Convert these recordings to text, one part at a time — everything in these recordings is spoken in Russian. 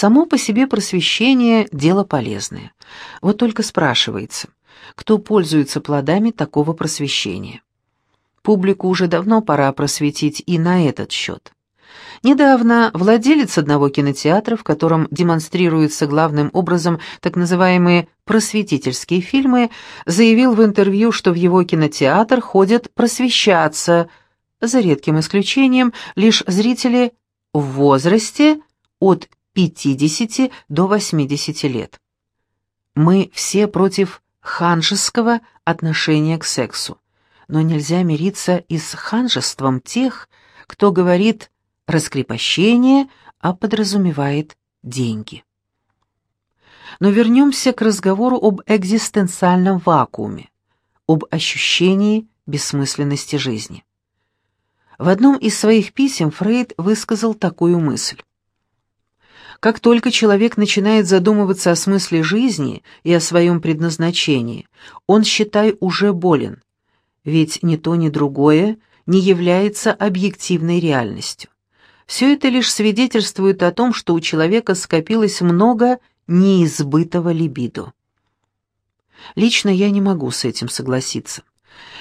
Само по себе просвещение – дело полезное. Вот только спрашивается, кто пользуется плодами такого просвещения? Публику уже давно пора просветить и на этот счет. Недавно владелец одного кинотеатра, в котором демонстрируются главным образом так называемые просветительские фильмы, заявил в интервью, что в его кинотеатр ходят просвещаться, за редким исключением лишь зрители в возрасте от 50 до 80 лет. Мы все против ханжеского отношения к сексу, но нельзя мириться и с ханжеством тех, кто говорит раскрепощение, а подразумевает деньги. Но вернемся к разговору об экзистенциальном вакууме, об ощущении бессмысленности жизни. В одном из своих писем Фрейд высказал такую мысль. Как только человек начинает задумываться о смысле жизни и о своем предназначении, он, считай, уже болен, ведь ни то, ни другое не является объективной реальностью. Все это лишь свидетельствует о том, что у человека скопилось много неизбытого либидо. Лично я не могу с этим согласиться.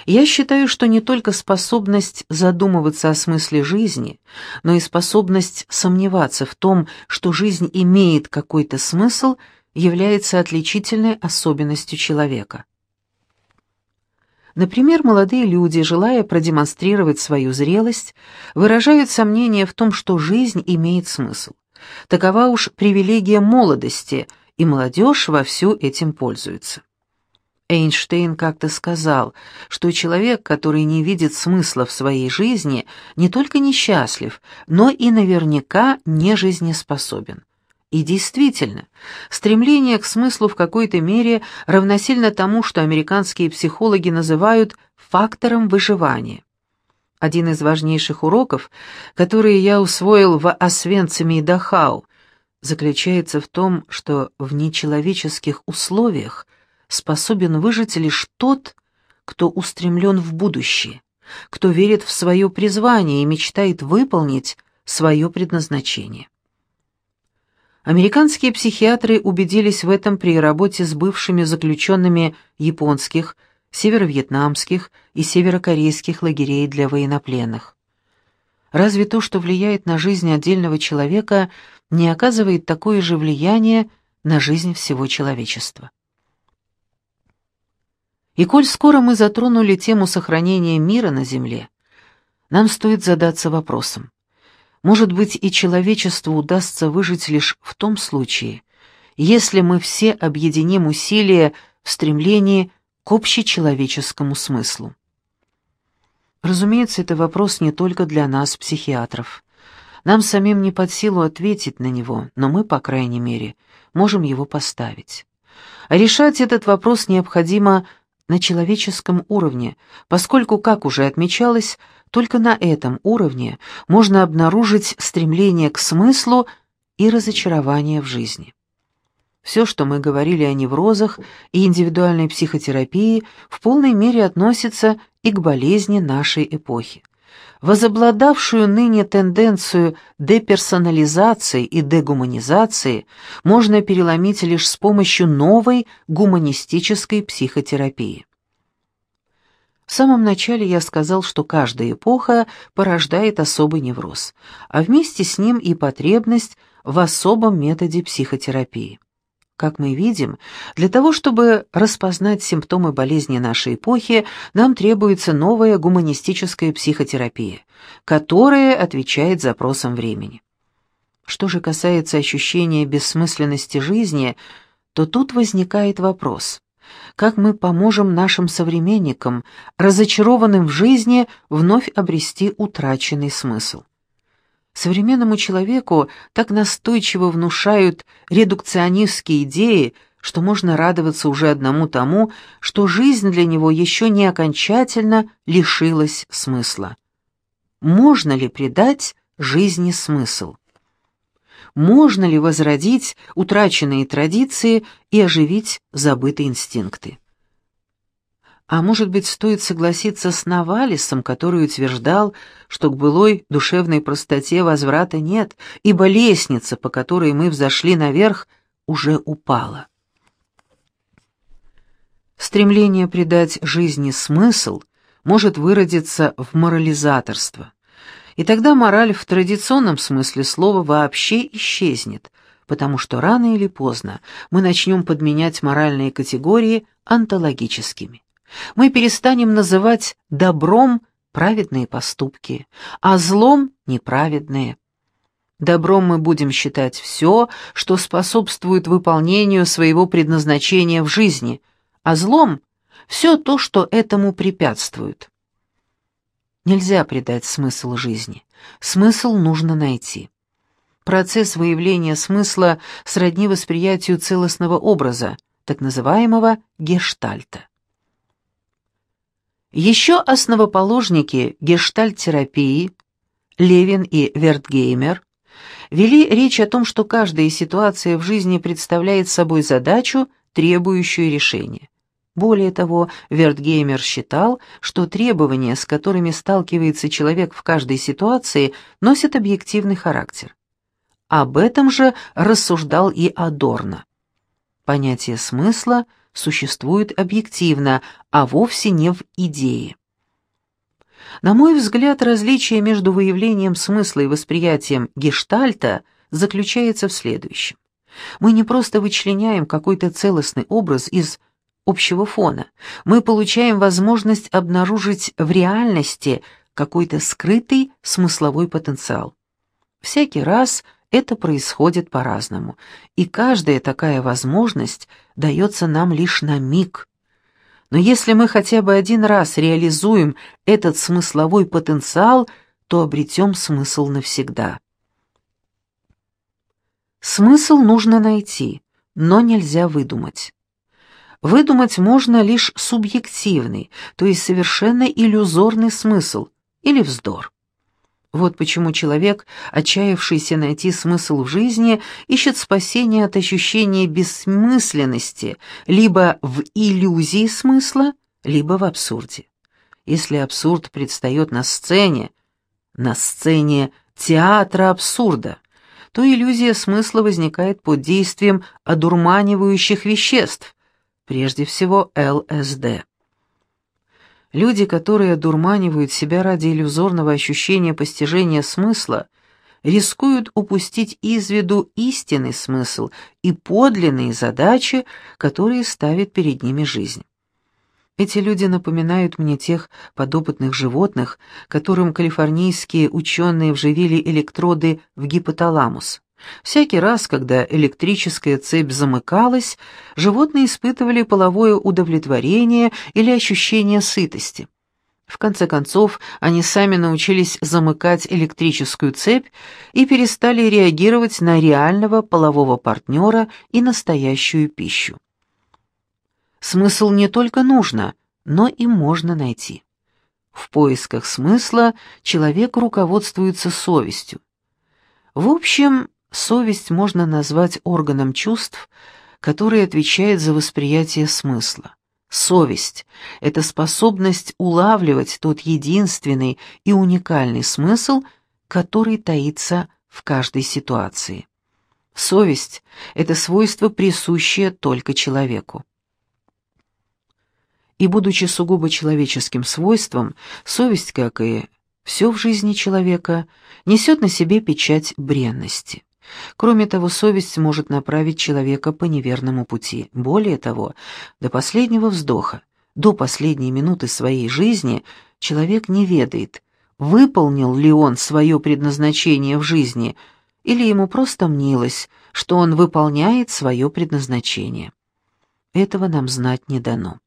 Я считаю, что не только способность задумываться о смысле жизни, но и способность сомневаться в том, что жизнь имеет какой-то смысл, является отличительной особенностью человека. Например, молодые люди, желая продемонстрировать свою зрелость, выражают сомнение в том, что жизнь имеет смысл. Такова уж привилегия молодости, и молодежь вовсю этим пользуется. Эйнштейн как-то сказал, что человек, который не видит смысла в своей жизни, не только несчастлив, но и наверняка не жизнеспособен. И действительно, стремление к смыслу в какой-то мере равносильно тому, что американские психологи называют фактором выживания. Один из важнейших уроков, которые я усвоил в Освенциме и Дахау, заключается в том, что в нечеловеческих условиях способен выжить лишь тот, кто устремлен в будущее, кто верит в свое призвание и мечтает выполнить свое предназначение. Американские психиатры убедились в этом при работе с бывшими заключенными японских, северо-вьетнамских и северокорейских лагерей для военнопленных. Разве то, что влияет на жизнь отдельного человека, не оказывает такое же влияние на жизнь всего человечества? И коль скоро мы затронули тему сохранения мира на Земле, нам стоит задаться вопросом, может быть, и человечеству удастся выжить лишь в том случае, если мы все объединим усилия в стремлении к общечеловеческому смыслу. Разумеется, это вопрос не только для нас, психиатров. Нам самим не под силу ответить на него, но мы, по крайней мере, можем его поставить. А решать этот вопрос необходимо на человеческом уровне, поскольку, как уже отмечалось, только на этом уровне можно обнаружить стремление к смыслу и разочарование в жизни. Все, что мы говорили о неврозах и индивидуальной психотерапии, в полной мере относится и к болезни нашей эпохи. Возобладавшую ныне тенденцию деперсонализации и дегуманизации можно переломить лишь с помощью новой гуманистической психотерапии. В самом начале я сказал, что каждая эпоха порождает особый невроз, а вместе с ним и потребность в особом методе психотерапии. Как мы видим, для того, чтобы распознать симптомы болезни нашей эпохи, нам требуется новая гуманистическая психотерапия, которая отвечает запросам времени. Что же касается ощущения бессмысленности жизни, то тут возникает вопрос – как мы поможем нашим современникам, разочарованным в жизни, вновь обрести утраченный смысл. Современному человеку так настойчиво внушают редукционистские идеи, что можно радоваться уже одному тому, что жизнь для него еще не окончательно лишилась смысла. Можно ли придать жизни смысл? можно ли возродить утраченные традиции и оживить забытые инстинкты. А может быть, стоит согласиться с Навалисом, который утверждал, что к былой душевной простоте возврата нет, ибо лестница, по которой мы взошли наверх, уже упала. Стремление придать жизни смысл может выродиться в морализаторство. И тогда мораль в традиционном смысле слова вообще исчезнет, потому что рано или поздно мы начнем подменять моральные категории онтологическими. Мы перестанем называть добром праведные поступки, а злом — неправедные. Добром мы будем считать все, что способствует выполнению своего предназначения в жизни, а злом — все то, что этому препятствует. Нельзя придать смысл жизни. Смысл нужно найти. Процесс выявления смысла сродни восприятию целостного образа, так называемого гештальта. Еще основоположники гештальт-терапии Левин и Вертгеймер вели речь о том, что каждая ситуация в жизни представляет собой задачу, требующую решения. Более того, Вертгеймер считал, что требования, с которыми сталкивается человек в каждой ситуации, носят объективный характер. Об этом же рассуждал и Адорно. Понятие смысла – существует объективно, а вовсе не в идее. На мой взгляд, различие между выявлением смысла и восприятием гештальта заключается в следующем. Мы не просто вычленяем какой-то целостный образ из общего фона, мы получаем возможность обнаружить в реальности какой-то скрытый смысловой потенциал. Всякий раз – это происходит по-разному, и каждая такая возможность дается нам лишь на миг. Но если мы хотя бы один раз реализуем этот смысловой потенциал, то обретем смысл навсегда. Смысл нужно найти, но нельзя выдумать. Выдумать можно лишь субъективный, то есть совершенно иллюзорный смысл или вздор. Вот почему человек, отчаявшийся найти смысл в жизни, ищет спасения от ощущения бессмысленности либо в иллюзии смысла, либо в абсурде. Если абсурд предстает на сцене, на сцене театра абсурда, то иллюзия смысла возникает под действием одурманивающих веществ, прежде всего ЛСД. Люди, которые одурманивают себя ради иллюзорного ощущения постижения смысла, рискуют упустить из виду истинный смысл и подлинные задачи, которые ставит перед ними жизнь. Эти люди напоминают мне тех подопытных животных, которым калифорнийские ученые вживили электроды в гипоталамус. Всякий раз, когда электрическая цепь замыкалась, животные испытывали половое удовлетворение или ощущение сытости. В конце концов, они сами научились замыкать электрическую цепь и перестали реагировать на реального полового партнера и настоящую пищу. Смысл не только нужно, но и можно найти. В поисках смысла человек руководствуется совестью. В общем, Совесть можно назвать органом чувств, который отвечает за восприятие смысла. Совесть — это способность улавливать тот единственный и уникальный смысл, который таится в каждой ситуации. Совесть — это свойство, присущее только человеку. И будучи сугубо человеческим свойством, совесть, как и все в жизни человека, несет на себе печать бренности. Кроме того, совесть может направить человека по неверному пути. Более того, до последнего вздоха, до последней минуты своей жизни человек не ведает, выполнил ли он свое предназначение в жизни, или ему просто мнилось, что он выполняет свое предназначение. Этого нам знать не дано.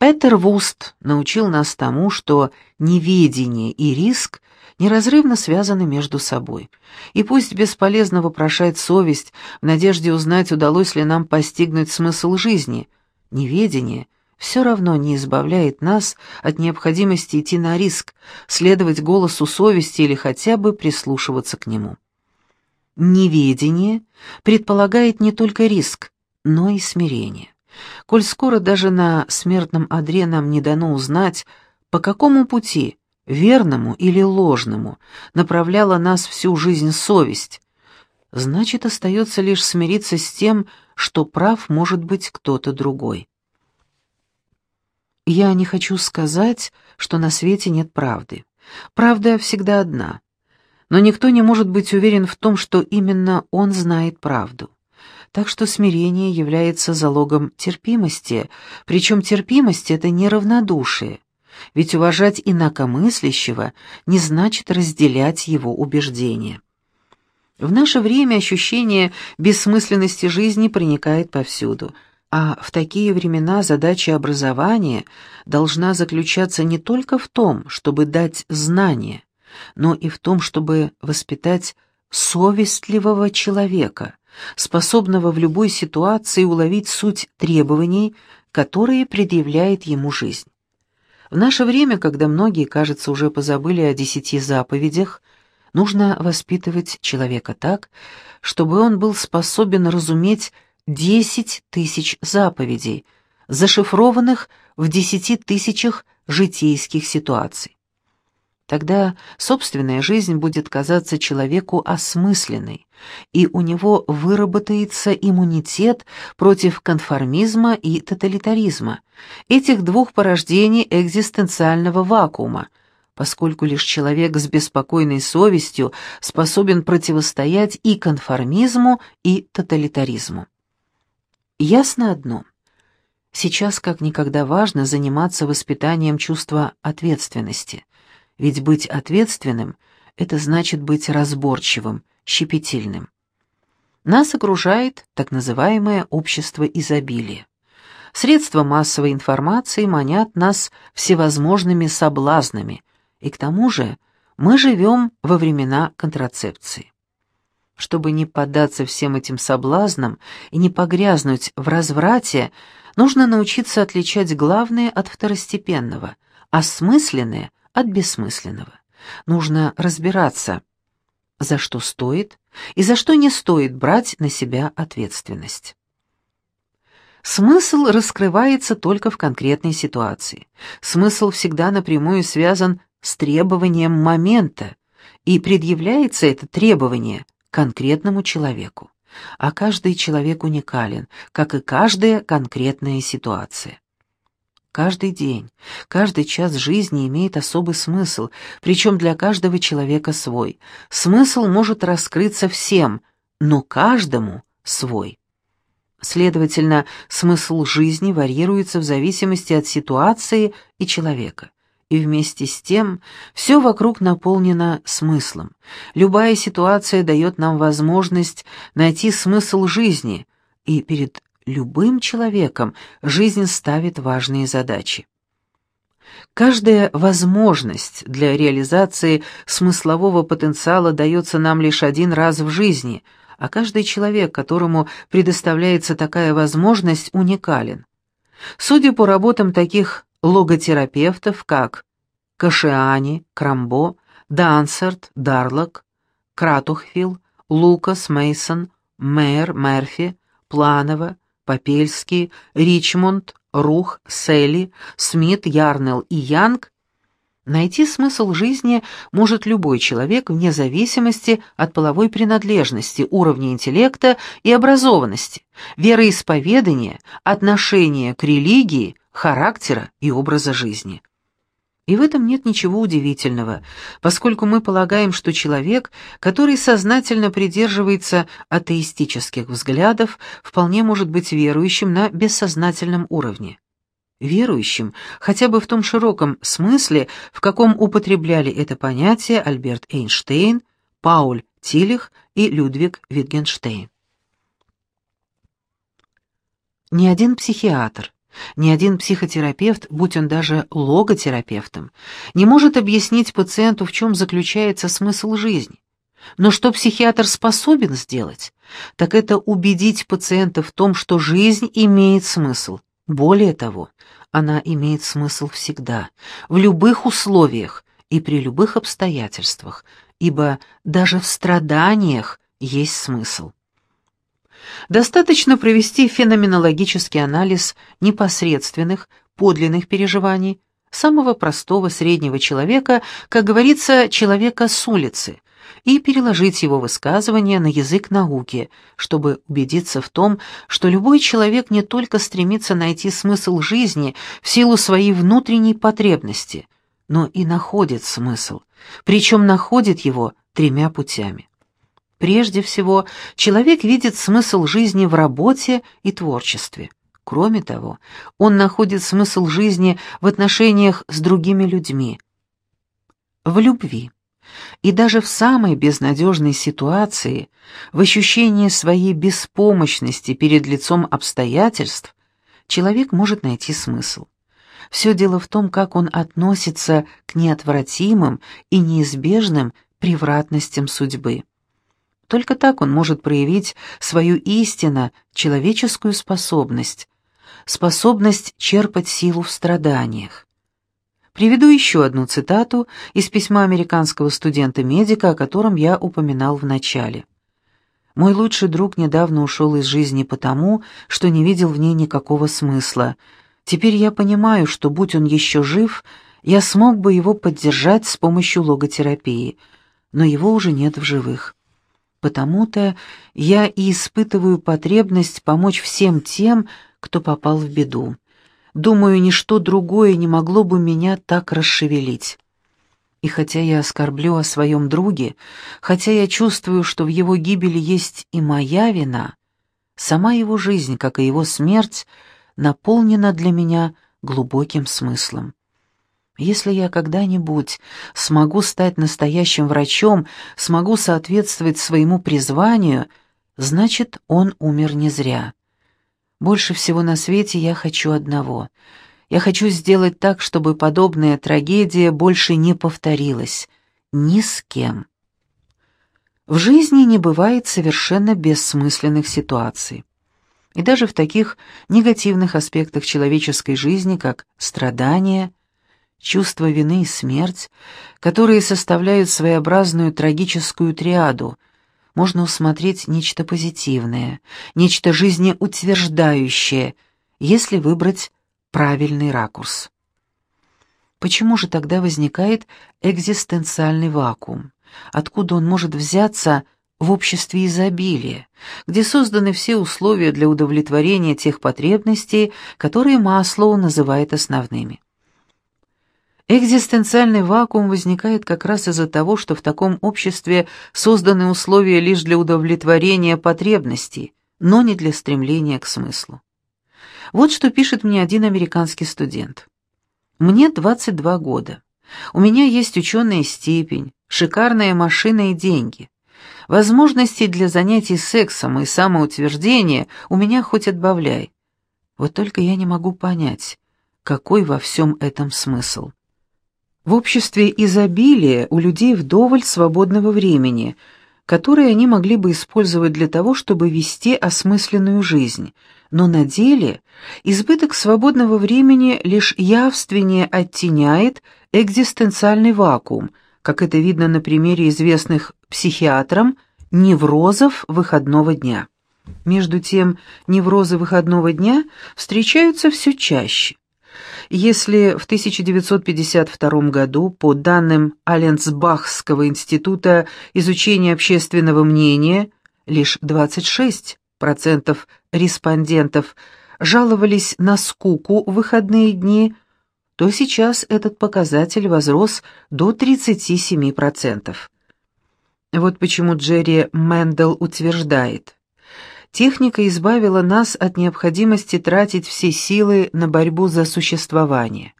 Петер Вуст научил нас тому, что неведение и риск неразрывно связаны между собой. И пусть бесполезно вопрошать совесть в надежде узнать, удалось ли нам постигнуть смысл жизни, неведение все равно не избавляет нас от необходимости идти на риск, следовать голосу совести или хотя бы прислушиваться к нему. Неведение предполагает не только риск, но и смирение. Коль скоро даже на смертном одре нам не дано узнать, по какому пути, верному или ложному, направляла нас всю жизнь совесть, значит, остается лишь смириться с тем, что прав может быть кто-то другой. Я не хочу сказать, что на свете нет правды. Правда всегда одна. Но никто не может быть уверен в том, что именно он знает правду. Так что смирение является залогом терпимости, причем терпимость — это не равнодушие. Ведь уважать инакомыслящего не значит разделять его убеждения. В наше время ощущение бессмысленности жизни проникает повсюду, а в такие времена задача образования должна заключаться не только в том, чтобы дать знания, но и в том, чтобы воспитать совестливого человека, способного в любой ситуации уловить суть требований, которые предъявляет ему жизнь. В наше время, когда многие, кажется, уже позабыли о десяти заповедях, Нужно воспитывать человека так, чтобы он был способен разуметь десять тысяч заповедей, зашифрованных в десяти тысячах житейских ситуаций. Тогда собственная жизнь будет казаться человеку осмысленной, и у него выработается иммунитет против конформизма и тоталитаризма, этих двух порождений экзистенциального вакуума, поскольку лишь человек с беспокойной совестью способен противостоять и конформизму, и тоталитаризму. Ясно одно. Сейчас как никогда важно заниматься воспитанием чувства ответственности, ведь быть ответственным – это значит быть разборчивым, щепетильным. Нас окружает так называемое общество изобилия. Средства массовой информации манят нас всевозможными соблазнами, и к тому же мы живем во времена контрацепции. Чтобы не поддаться всем этим соблазнам и не погрязнуть в разврате, нужно научиться отличать главное от второстепенного, осмысленное от бессмысленного. Нужно разбираться, за что стоит и за что не стоит брать на себя ответственность. Смысл раскрывается только в конкретной ситуации. Смысл всегда напрямую связан с требованием момента, и предъявляется это требование конкретному человеку. А каждый человек уникален, как и каждая конкретная ситуация. Каждый день, каждый час жизни имеет особый смысл, причем для каждого человека свой. Смысл может раскрыться всем, но каждому свой. Следовательно, смысл жизни варьируется в зависимости от ситуации и человека и вместе с тем все вокруг наполнено смыслом. Любая ситуация дает нам возможность найти смысл жизни, и перед любым человеком жизнь ставит важные задачи. Каждая возможность для реализации смыслового потенциала дается нам лишь один раз в жизни, а каждый человек, которому предоставляется такая возможность, уникален. Судя по работам таких логотерапевтов, как Кашиани, Крамбо, Дансерт, Дарлок, Кратухфилл, Лукас, Мейсон, Мэр, Мерфи, Планова, Попельский, Ричмонд, Рух, Селли, Смит, Ярнелл и Янг, найти смысл жизни может любой человек вне зависимости от половой принадлежности, уровня интеллекта и образованности, вероисповедания, отношения к религии, характера и образа жизни. И в этом нет ничего удивительного, поскольку мы полагаем, что человек, который сознательно придерживается атеистических взглядов, вполне может быть верующим на бессознательном уровне. Верующим хотя бы в том широком смысле, в каком употребляли это понятие Альберт Эйнштейн, Пауль Тилих и Людвиг Витгенштейн. Ни один психиатр, ни один психотерапевт, будь он даже логотерапевтом, не может объяснить пациенту, в чем заключается смысл жизни. Но что психиатр способен сделать, так это убедить пациента в том, что жизнь имеет смысл. Более того, она имеет смысл всегда, в любых условиях и при любых обстоятельствах, ибо даже в страданиях есть смысл. Достаточно провести феноменологический анализ непосредственных, подлинных переживаний, самого простого среднего человека, как говорится, человека с улицы, и переложить его высказывания на язык науки, чтобы убедиться в том, что любой человек не только стремится найти смысл жизни в силу своей внутренней потребности, но и находит смысл, причем находит его тремя путями. Прежде всего, человек видит смысл жизни в работе и творчестве. Кроме того, он находит смысл жизни в отношениях с другими людьми, в любви. И даже в самой безнадежной ситуации, в ощущении своей беспомощности перед лицом обстоятельств, человек может найти смысл. Все дело в том, как он относится к неотвратимым и неизбежным превратностям судьбы. Только так он может проявить свою истинно человеческую способность, способность черпать силу в страданиях. Приведу еще одну цитату из письма американского студента-медика, о котором я упоминал в начале. «Мой лучший друг недавно ушел из жизни потому, что не видел в ней никакого смысла. Теперь я понимаю, что, будь он еще жив, я смог бы его поддержать с помощью логотерапии, но его уже нет в живых. Потому-то я и испытываю потребность помочь всем тем, кто попал в беду. Думаю, ничто другое не могло бы меня так расшевелить. И хотя я оскорблю о своем друге, хотя я чувствую, что в его гибели есть и моя вина, сама его жизнь, как и его смерть, наполнена для меня глубоким смыслом. Если я когда-нибудь смогу стать настоящим врачом, смогу соответствовать своему призванию, значит, он умер не зря. Больше всего на свете я хочу одного. Я хочу сделать так, чтобы подобная трагедия больше не повторилась. Ни с кем. В жизни не бывает совершенно бессмысленных ситуаций. И даже в таких негативных аспектах человеческой жизни, как страдания, чувство вины и смерть, которые составляют своеобразную трагическую триаду, можно усмотреть нечто позитивное, нечто жизнеутверждающее, если выбрать правильный ракурс. Почему же тогда возникает экзистенциальный вакуум? Откуда он может взяться в обществе изобилия, где созданы все условия для удовлетворения тех потребностей, которые Маслоу называет основными? Экзистенциальный вакуум возникает как раз из-за того, что в таком обществе созданы условия лишь для удовлетворения потребностей, но не для стремления к смыслу. Вот что пишет мне один американский студент. «Мне 22 года. У меня есть ученая степень, шикарная машина и деньги. Возможностей для занятий сексом и самоутверждения у меня хоть отбавляй. Вот только я не могу понять, какой во всем этом смысл». В обществе изобилия у людей вдоволь свободного времени, которое они могли бы использовать для того, чтобы вести осмысленную жизнь, но на деле избыток свободного времени лишь явственнее оттеняет экзистенциальный вакуум, как это видно на примере известных психиатрам неврозов выходного дня. Между тем, неврозы выходного дня встречаются все чаще. Если в 1952 году, по данным Аленсбахского института изучения общественного мнения, лишь 26% респондентов жаловались на скуку в выходные дни, то сейчас этот показатель возрос до 37%. Вот почему Джерри Мэндел утверждает – Техника избавила нас от необходимости тратить все силы на борьбу за существование.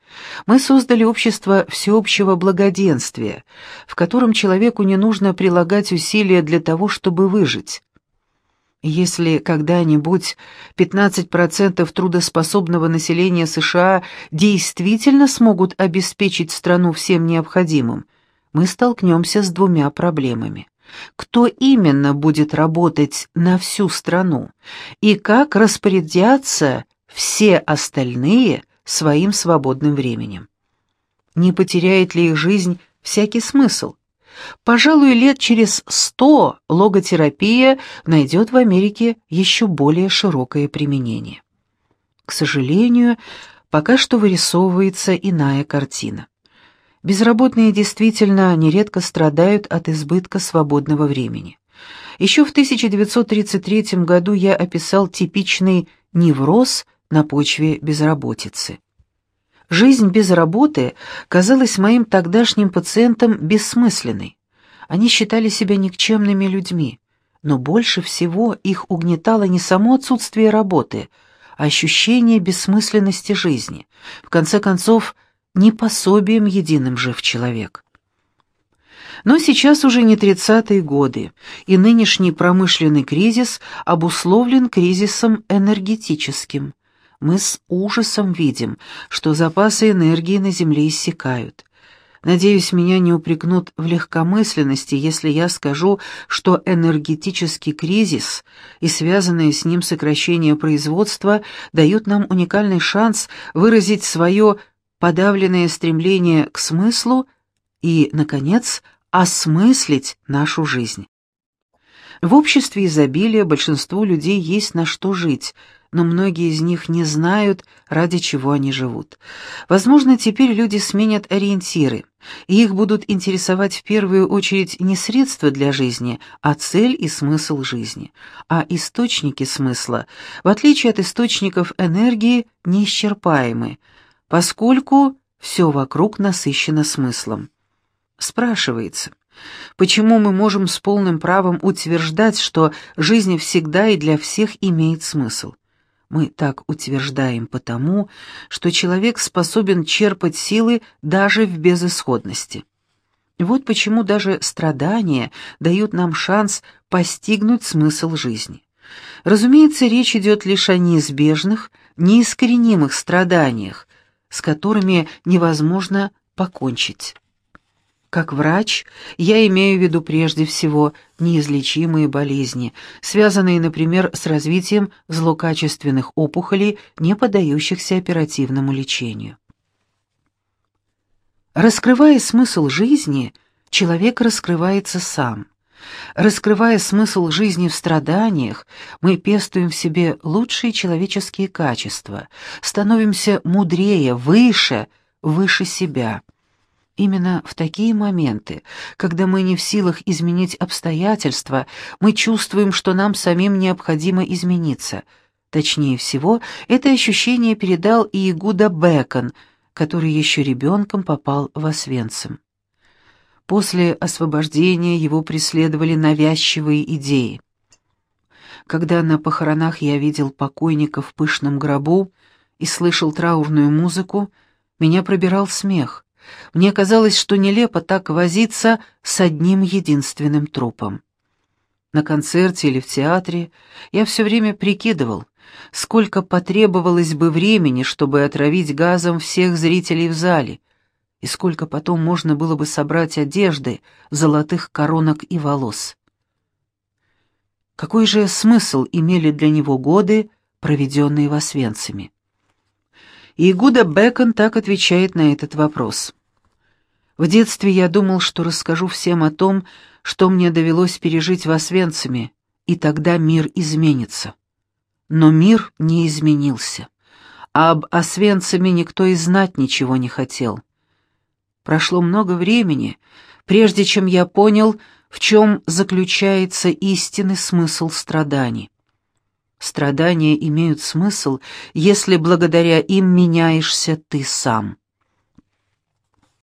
Мы создали общество всеобщего благоденствия, в котором человеку не нужно прилагать усилия для того, чтобы выжить. Если когда-нибудь 15% трудоспособного населения США действительно смогут обеспечить страну всем необходимым, мы столкнемся с двумя проблемами кто именно будет работать на всю страну и как распорядятся все остальные своим свободным временем. Не потеряет ли их жизнь всякий смысл? Пожалуй, лет через сто логотерапия найдет в Америке еще более широкое применение. К сожалению, пока что вырисовывается иная картина. Безработные действительно нередко страдают от избытка свободного времени. Еще в 1933 году я описал типичный невроз на почве безработицы. Жизнь без работы казалась моим тогдашним пациентам бессмысленной. Они считали себя никчемными людьми, но больше всего их угнетало не само отсутствие работы, а ощущение бессмысленности жизни. В конце концов, не пособием единым жив человек. Но сейчас уже не тридцатые годы, и нынешний промышленный кризис обусловлен кризисом энергетическим мы с ужасом видим, что запасы энергии на Земле иссякают. Надеюсь, меня не упрекнут в легкомысленности, если я скажу, что энергетический кризис и связанное с ним сокращение производства дают нам уникальный шанс выразить свое подавленное стремление к смыслу и, наконец, осмыслить нашу жизнь. В обществе изобилия большинству людей есть на что жить – но многие из них не знают, ради чего они живут. Возможно, теперь люди сменят ориентиры, и их будут интересовать в первую очередь не средства для жизни, а цель и смысл жизни. А источники смысла, в отличие от источников энергии, неисчерпаемы, поскольку все вокруг насыщено смыслом. Спрашивается, Почему мы можем с полным правом утверждать, что жизнь всегда и для всех имеет смысл? Мы так утверждаем потому, что человек способен черпать силы даже в безысходности. Вот почему даже страдания дают нам шанс постигнуть смысл жизни. Разумеется, речь идет лишь о неизбежных, неискоренимых страданиях, с которыми невозможно покончить. Как врач, я имею в виду прежде всего неизлечимые болезни, связанные, например, с развитием злокачественных опухолей, не поддающихся оперативному лечению. Раскрывая смысл жизни, человек раскрывается сам. Раскрывая смысл жизни в страданиях, мы пестуем в себе лучшие человеческие качества, становимся мудрее, выше, выше себя – Именно в такие моменты, когда мы не в силах изменить обстоятельства, мы чувствуем, что нам самим необходимо измениться. Точнее всего, это ощущение передал и Игуда Бекон, который еще ребенком попал в Освенцим. После освобождения его преследовали навязчивые идеи. Когда на похоронах я видел покойника в пышном гробу и слышал траурную музыку, меня пробирал смех — мне казалось, что нелепо так возиться с одним единственным трупом. На концерте или в театре я все время прикидывал, сколько потребовалось бы времени, чтобы отравить газом всех зрителей в зале, и сколько потом можно было бы собрать одежды, золотых коронок и волос. Какой же смысл имели для него годы, проведенные в Освенциме? И Гуда Бекон так отвечает на этот вопрос. В детстве я думал, что расскажу всем о том, что мне довелось пережить в Освенциме, и тогда мир изменится. Но мир не изменился. А об Освенциме никто и знать ничего не хотел. Прошло много времени, прежде чем я понял, в чем заключается истинный смысл страданий. Страдания имеют смысл, если благодаря им меняешься ты сам.